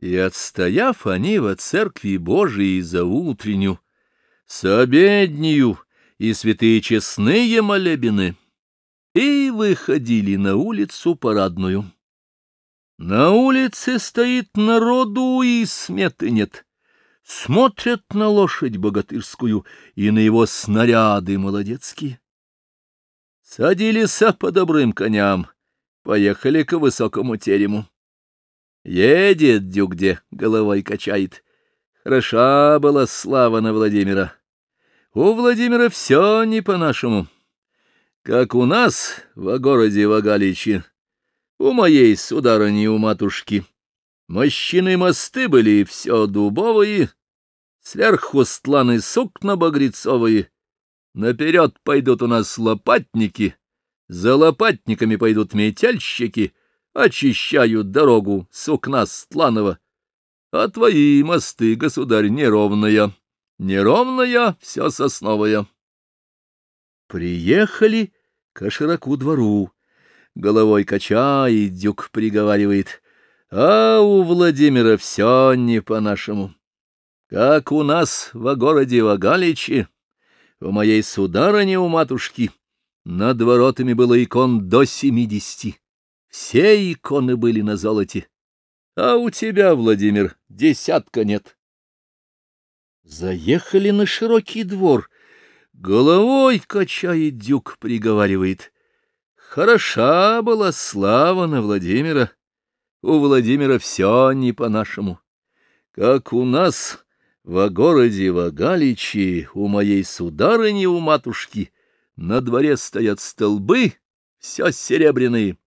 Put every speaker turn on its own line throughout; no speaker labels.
И, отстояв они во церкви Божией за утренню, с обеднею и святые честные молебины, и выходили на улицу парадную. На улице стоит народу и сметы нет. Смотрят на лошадь богатырскую и на его снаряды молодецкие. Садились по добрым коням, поехали к высокому терему. Едет дюгде, головой качает. Хороша была слава на Владимира. У Владимира все не по-нашему. Как у нас в городе Вагаличи, у моей сударыни, у матушки. Мощины мосты были все дубовые, сверху стланы сукна багрецовые. Наперед пойдут у нас лопатники, за лопатниками пойдут метельщики, очищают дорогу сукна стланова. А твои мосты, государь, неровная, неровная, все сосновая. Приехали к широку двору головой качает, дюк приговаривает. А у Владимира все не по-нашему. Как у нас во городе Вагаличи, у моей сударыни у матушки, над воротами было икон до семидесяти. Все иконы были на золоте. А у тебя, Владимир, десятка нет. Заехали на широкий двор. Головой качает дюк, приговаривает. Хороша была слава на Владимира. У Владимира все не по-нашему. Как у нас во городе Вагаличи, у моей сударыни, у матушки, на дворе стоят столбы, все серебряные,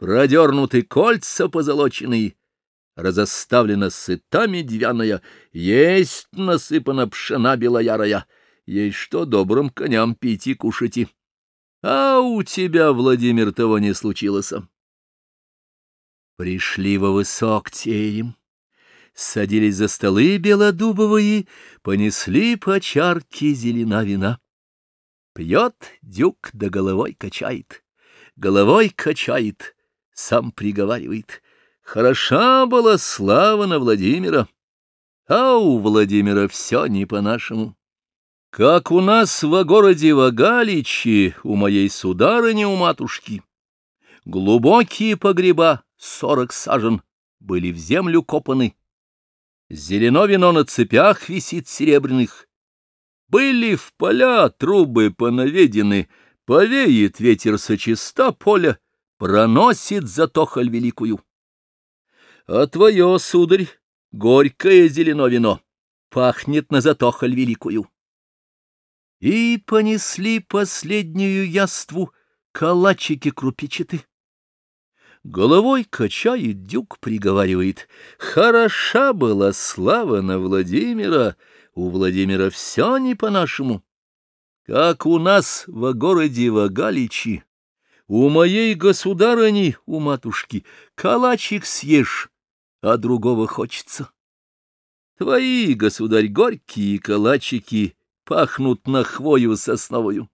продернуты кольца позолоченные, разоставлена сытами дьвяная, есть насыпана пшена белоярая, ей что добрым коням пить и кушать. А у тебя, Владимир, того не случилось. Пришли во высок терем, садились за столы белодубовые, понесли по чарке зелена вина. Пьет дюк да головой качает, головой качает, сам приговаривает. Хороша была слава на Владимира, а у Владимира все не по-нашему. Как у нас во городе Вагаличи, у моей сударыни, у матушки, глубокие погреба, сорок сажен, были в землю копаны. Зелено вино на цепях висит серебряных. Были в поля трубы понаведены, повеет ветер со чиста поля, проносит затохоль великую. А твое, сударь, горькое зелено вино, пахнет на затохоль великую. И понесли последнюю яству калачики крупичаты. Головой качает дюк, приговаривает. Хороша была слава на Владимира, у Владимира все не по-нашему. Как у нас во городе Вагаличи, у моей государыни, у матушки, калачик съешь, а другого хочется. Твои, государь, горькие калачики — пахнут на хвою сосновую.